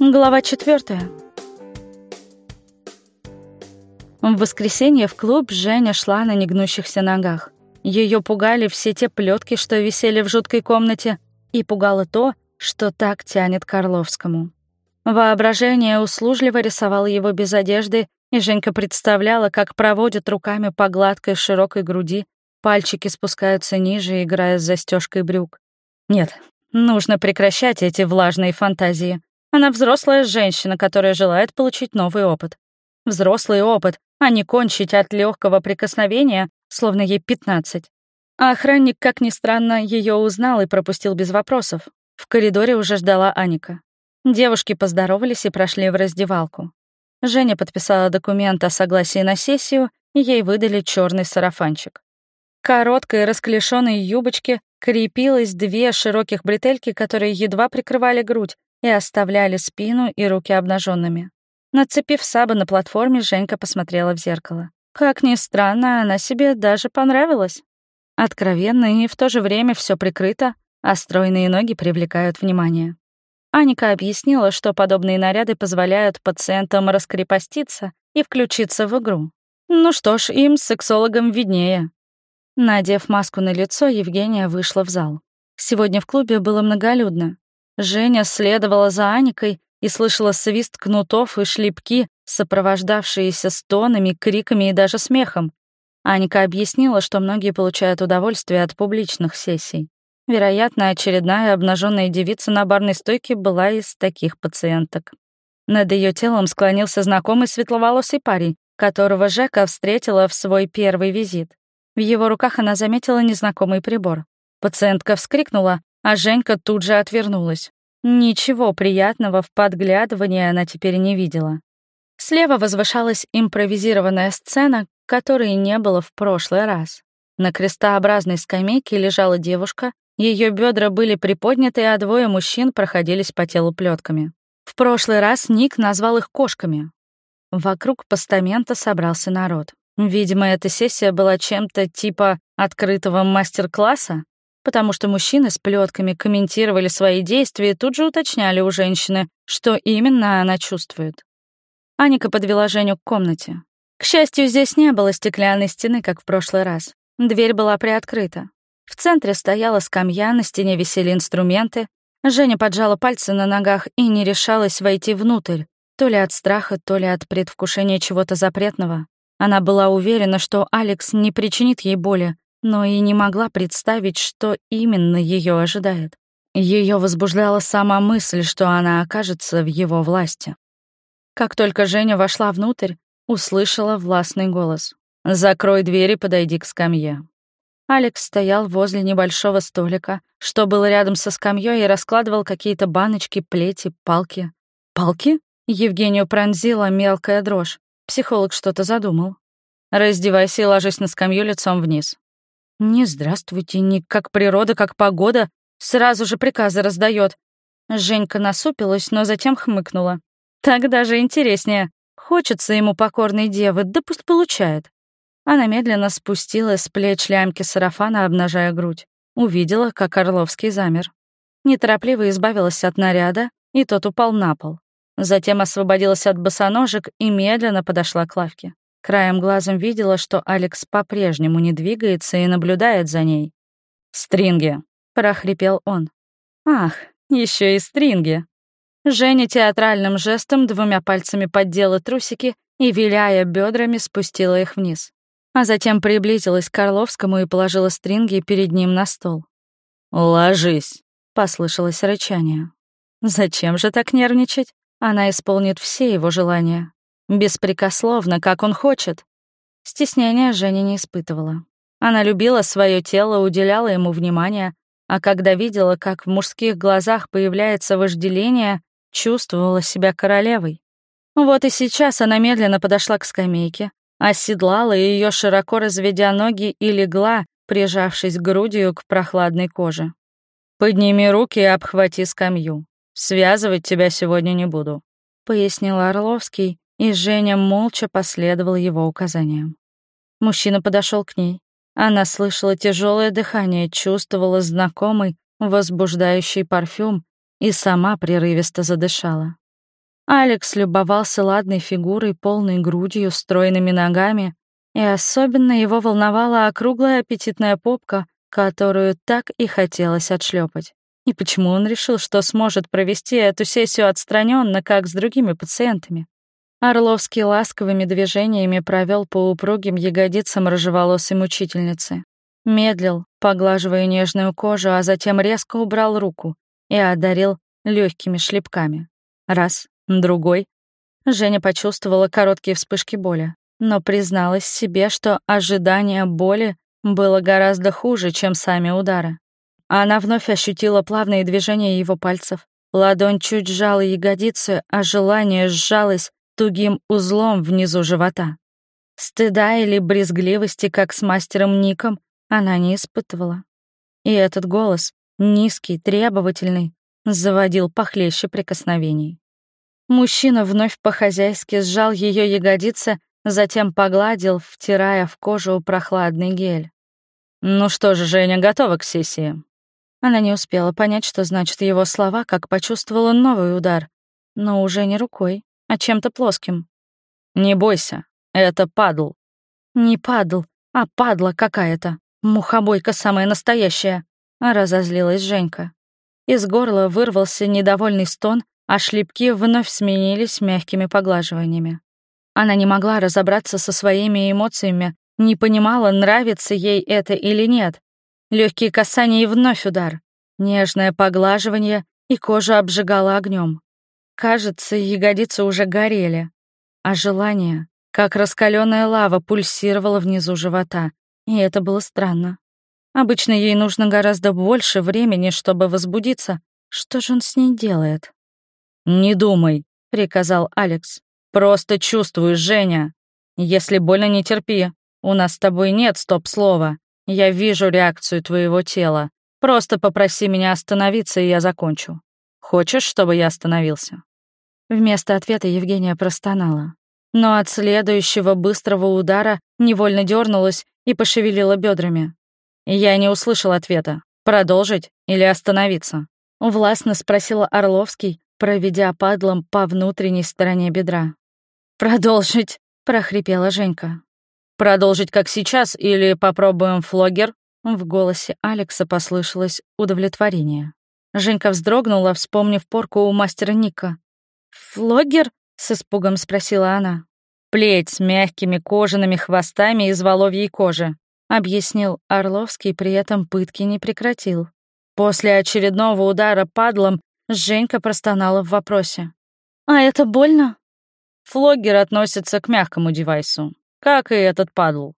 Глава четвертая. В воскресенье в клуб Женя шла на негнущихся ногах. Ее пугали все те плетки, что висели в жуткой комнате, и пугало то, что так тянет к Орловскому. Воображение услужливо рисовало его без одежды, и Женька представляла, как проводит руками по гладкой широкой груди, пальчики спускаются ниже, играя с застежкой брюк. Нет, нужно прекращать эти влажные фантазии. Она взрослая женщина, которая желает получить новый опыт. Взрослый опыт, а не кончить от легкого прикосновения, словно ей 15. А охранник, как ни странно, ее узнал и пропустил без вопросов. В коридоре уже ждала Аника. Девушки поздоровались и прошли в раздевалку. Женя подписала документ о согласии на сессию, и ей выдали черный сарафанчик. Короткой расклешенной юбочке крепилось две широких бретельки, которые едва прикрывали грудь, и оставляли спину и руки обнаженными. Нацепив сабы на платформе, Женька посмотрела в зеркало. Как ни странно, она себе даже понравилась. Откровенно и в то же время все прикрыто, а стройные ноги привлекают внимание. Аника объяснила, что подобные наряды позволяют пациентам раскрепоститься и включиться в игру. Ну что ж, им, сексологам, виднее. Надев маску на лицо, Евгения вышла в зал. Сегодня в клубе было многолюдно. Женя следовала за Аникой и слышала свист кнутов и шлепки, сопровождавшиеся стонами, криками и даже смехом. Аника объяснила, что многие получают удовольствие от публичных сессий. Вероятно, очередная обнаженная девица на барной стойке была из таких пациенток. Над ее телом склонился знакомый светловолосый парень, которого Жека встретила в свой первый визит. В его руках она заметила незнакомый прибор. Пациентка вскрикнула, а Женька тут же отвернулась. Ничего приятного в подглядывании она теперь не видела. Слева возвышалась импровизированная сцена, которой не было в прошлый раз. На крестообразной скамейке лежала девушка, ее бедра были приподняты, а двое мужчин проходились по телу плетками. В прошлый раз Ник назвал их кошками. Вокруг постамента собрался народ. Видимо, эта сессия была чем-то типа открытого мастер-класса, потому что мужчины с плетками комментировали свои действия и тут же уточняли у женщины, что именно она чувствует. Аника подвела Женю к комнате. К счастью, здесь не было стеклянной стены, как в прошлый раз. Дверь была приоткрыта. В центре стояла скамья, на стене висели инструменты. Женя поджала пальцы на ногах и не решалась войти внутрь, то ли от страха, то ли от предвкушения чего-то запретного. Она была уверена, что Алекс не причинит ей боли, но и не могла представить, что именно ее ожидает. Ее возбуждала сама мысль, что она окажется в его власти. Как только Женя вошла внутрь, услышала властный голос. «Закрой дверь и подойди к скамье». Алекс стоял возле небольшого столика, что было рядом со скамьей, и раскладывал какие-то баночки, плети, палки. «Палки?» Евгению пронзила мелкая дрожь. Психолог что-то задумал. «Раздевайся и ложись на скамью лицом вниз. Не здравствуйте, не как природа, как погода. Сразу же приказы раздает. Женька насупилась, но затем хмыкнула. Так даже интереснее. Хочется ему покорной девы, да пусть получает. Она медленно спустила с плеч лямки сарафана, обнажая грудь. Увидела, как Орловский замер. Неторопливо избавилась от наряда, и тот упал на пол. Затем освободилась от босоножек и медленно подошла к лавке. Краем глазом видела, что Алекс по-прежнему не двигается и наблюдает за ней. «Стринги!» — прохрипел он. «Ах, еще и стринги!» Женя театральным жестом двумя пальцами поддела трусики и, виляя бедрами, спустила их вниз. А затем приблизилась к Карловскому и положила стринги перед ним на стол. «Ложись!» — послышалось рычание. «Зачем же так нервничать? Она исполнит все его желания. Беспрекословно, как он хочет. Стеснения Женя не испытывала. Она любила свое тело, уделяла ему внимание, а когда видела, как в мужских глазах появляется вожделение, чувствовала себя королевой. Вот и сейчас она медленно подошла к скамейке, оседлала ее, широко разведя ноги, и легла, прижавшись грудью к прохладной коже. «Подними руки и обхвати скамью. Связывать тебя сегодня не буду», — пояснил Орловский, и Женя молча последовал его указаниям. Мужчина подошел к ней. Она слышала тяжелое дыхание, чувствовала знакомый, возбуждающий парфюм и сама прерывисто задышала. Алекс любовался ладной фигурой, полной грудью, стройными ногами, и особенно его волновала округлая аппетитная попка, которую так и хотелось отшлепать. И почему он решил, что сможет провести эту сессию отстраненно, как с другими пациентами? Орловский ласковыми движениями провел по упругим ягодицам рыжеволосой мучительницы. Медлил, поглаживая нежную кожу, а затем резко убрал руку и одарил легкими шлепками. Раз, другой. Женя почувствовала короткие вспышки боли, но призналась себе, что ожидание боли было гораздо хуже, чем сами удары. Она вновь ощутила плавные движения его пальцев. Ладонь чуть сжала ягодицы, а желание сжалось тугим узлом внизу живота. Стыда или брезгливости, как с мастером Ником, она не испытывала. И этот голос, низкий, требовательный, заводил похлеще прикосновений. Мужчина вновь по-хозяйски сжал ее ягодицы, затем погладил, втирая в кожу прохладный гель. «Ну что же, Женя, готова к сессии?» Она не успела понять, что значит его слова, как почувствовала новый удар, но уже не рукой, а чем-то плоским. «Не бойся, это падл». «Не падл, а падла какая-то. Мухобойка самая настоящая», — разозлилась Женька. Из горла вырвался недовольный стон, а шлепки вновь сменились мягкими поглаживаниями. Она не могла разобраться со своими эмоциями, не понимала, нравится ей это или нет. Легкие касания и вновь удар. Нежное поглаживание, и кожа обжигала огнем. Кажется, ягодицы уже горели, а желание, как раскаленная лава, пульсировало внизу живота, и это было странно. Обычно ей нужно гораздо больше времени, чтобы возбудиться. Что же он с ней делает? «Не думай», — приказал Алекс. «Просто чувствуй, Женя. Если больно, не терпи. У нас с тобой нет стоп-слова. Я вижу реакцию твоего тела. Просто попроси меня остановиться, и я закончу. Хочешь, чтобы я остановился?» Вместо ответа Евгения простонала. Но от следующего быстрого удара невольно дернулась и пошевелила бедрами. Я не услышал ответа. Продолжить или остановиться? Властно спросила Орловский, проведя падлом по внутренней стороне бедра. «Продолжить», — прохрипела Женька. «Продолжить как сейчас или попробуем флогер?» В голосе Алекса послышалось удовлетворение. Женька вздрогнула, вспомнив порку у мастера Ника. «Флогер?» — с испугом спросила она. «Плеть с мягкими кожаными хвостами из воловьей кожи», — объяснил Орловский, при этом пытки не прекратил. После очередного удара падлом Женька простонала в вопросе. «А это больно?» Флогер относится к мягкому девайсу, как и этот падл.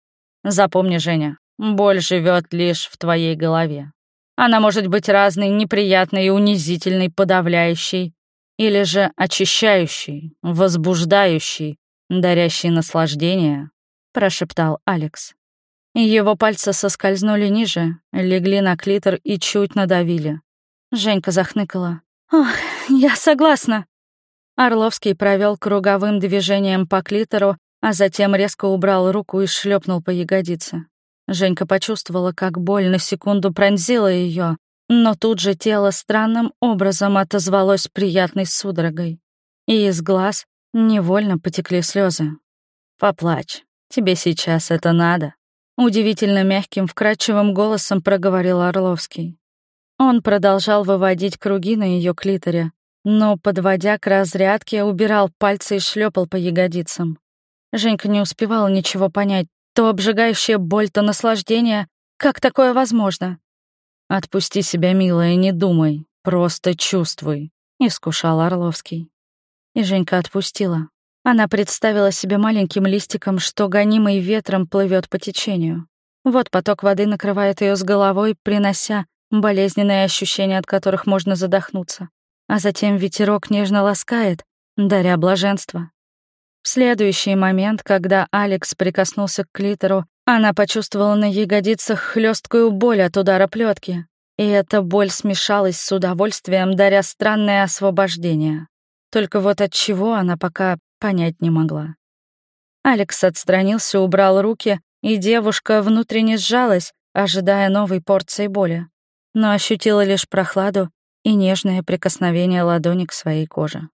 Запомни, Женя, боль живет лишь в твоей голове. Она может быть разной, неприятной унизительной, подавляющей, или же очищающий, возбуждающий, дарящий наслаждение, прошептал Алекс. Его пальцы соскользнули ниже, легли на клитор и чуть надавили. Женька захныкала. «Ох, я согласна». Орловский провел круговым движением по клитору, а затем резко убрал руку и шлепнул по ягодице. Женька почувствовала, как боль на секунду пронзила ее, но тут же тело странным образом отозвалось приятной судорогой. И из глаз невольно потекли слезы. «Поплачь, тебе сейчас это надо», — удивительно мягким, вкрадчивым голосом проговорил Орловский. Он продолжал выводить круги на ее клиторе, но, подводя к разрядке, убирал пальцы и шлепал по ягодицам. Женька не успевала ничего понять. То обжигающая боль, то наслаждение. Как такое возможно? «Отпусти себя, милая, не думай, просто чувствуй», — искушал Орловский. И Женька отпустила. Она представила себе маленьким листиком, что гонимый ветром плывет по течению. Вот поток воды накрывает ее с головой, принося болезненные ощущения, от которых можно задохнуться. А затем ветерок нежно ласкает, даря блаженство. В следующий момент, когда Алекс прикоснулся к клитору, она почувствовала на ягодицах хлесткую боль от удара плетки, и эта боль смешалась с удовольствием, даря странное освобождение. Только вот от чего она пока понять не могла. Алекс отстранился, убрал руки, и девушка внутренне сжалась, ожидая новой порции боли, но ощутила лишь прохладу и нежное прикосновение ладони к своей коже.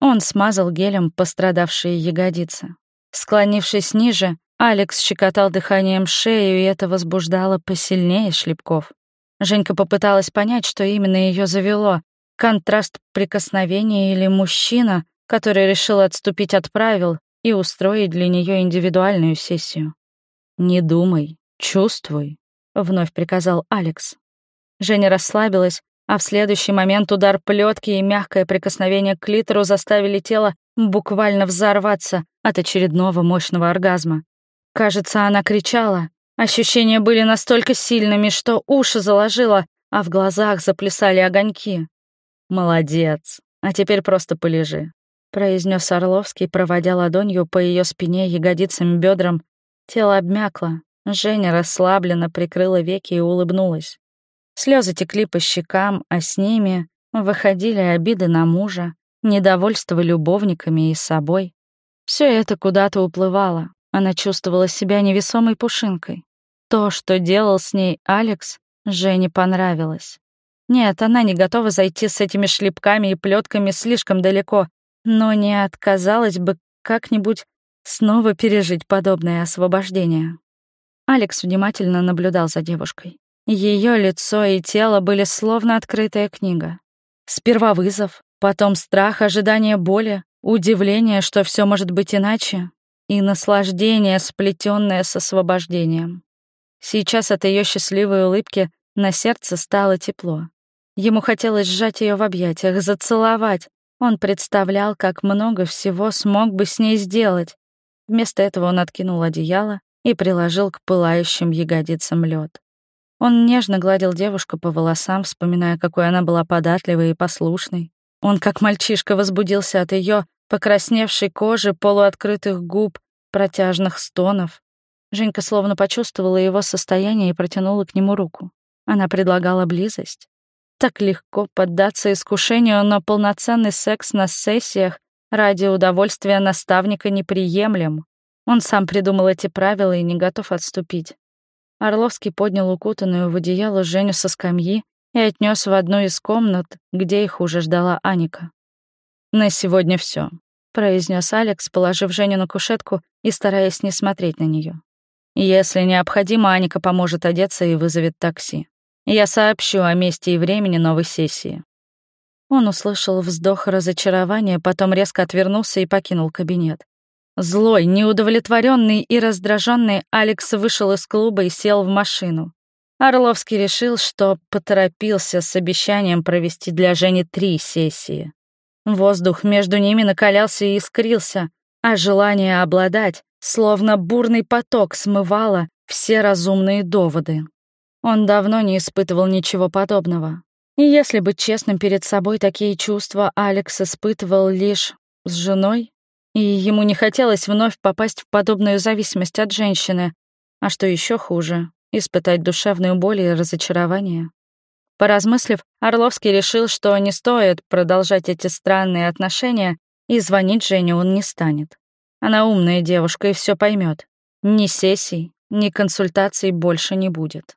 Он смазал гелем пострадавшие ягодицы. Склонившись ниже, Алекс щекотал дыханием шею, и это возбуждало посильнее шлепков. Женька попыталась понять, что именно ее завело. Контраст прикосновения или мужчина, который решил отступить от правил и устроить для нее индивидуальную сессию. «Не думай, чувствуй», — вновь приказал Алекс. Женя расслабилась, а в следующий момент удар плетки и мягкое прикосновение к клитору заставили тело буквально взорваться от очередного мощного оргазма. Кажется, она кричала. Ощущения были настолько сильными, что уши заложило, а в глазах заплясали огоньки. «Молодец. А теперь просто полежи», — произнес Орловский, проводя ладонью по ее спине, ягодицам, бедрам. Тело обмякло. Женя расслабленно прикрыла веки и улыбнулась. Слезы текли по щекам, а с ними выходили обиды на мужа, недовольство любовниками и собой. Все это куда-то уплывало, она чувствовала себя невесомой пушинкой. То, что делал с ней Алекс, Жене понравилось. Нет, она не готова зайти с этими шлепками и плетками слишком далеко, но не отказалась бы как-нибудь снова пережить подобное освобождение. Алекс внимательно наблюдал за девушкой. Ее лицо и тело были словно открытая книга. Сперва вызов, потом страх, ожидание боли, удивление, что все может быть иначе, и наслаждение, сплетенное с освобождением. Сейчас от ее счастливой улыбки на сердце стало тепло. Ему хотелось сжать ее в объятиях, зацеловать. Он представлял, как много всего смог бы с ней сделать. Вместо этого он откинул одеяло и приложил к пылающим ягодицам лед. Он нежно гладил девушку по волосам, вспоминая, какой она была податливой и послушной. Он, как мальчишка, возбудился от ее покрасневшей кожи, полуоткрытых губ, протяжных стонов. Женька словно почувствовала его состояние и протянула к нему руку. Она предлагала близость. Так легко поддаться искушению, но полноценный секс на сессиях ради удовольствия наставника неприемлем. Он сам придумал эти правила и не готов отступить. Орловский поднял укутанную в одеяло Женю со скамьи и отнес в одну из комнат, где их уже ждала Аника. «На сегодня все, произнес Алекс, положив Женю на кушетку и стараясь не смотреть на нее. «Если необходимо, Аника поможет одеться и вызовет такси. Я сообщу о месте и времени новой сессии». Он услышал вздох разочарования, потом резко отвернулся и покинул кабинет. Злой, неудовлетворенный и раздраженный, Алекс вышел из клуба и сел в машину. Орловский решил, что поторопился с обещанием провести для Жени три сессии. Воздух между ними накалялся и искрился, а желание обладать, словно бурный поток, смывало все разумные доводы. Он давно не испытывал ничего подобного. И если быть честным перед собой, такие чувства Алекс испытывал лишь с женой, и ему не хотелось вновь попасть в подобную зависимость от женщины, а что еще хуже — испытать душевную боль и разочарование. Поразмыслив, Орловский решил, что не стоит продолжать эти странные отношения, и звонить Жене он не станет. Она умная девушка и все поймет. Ни сессий, ни консультаций больше не будет.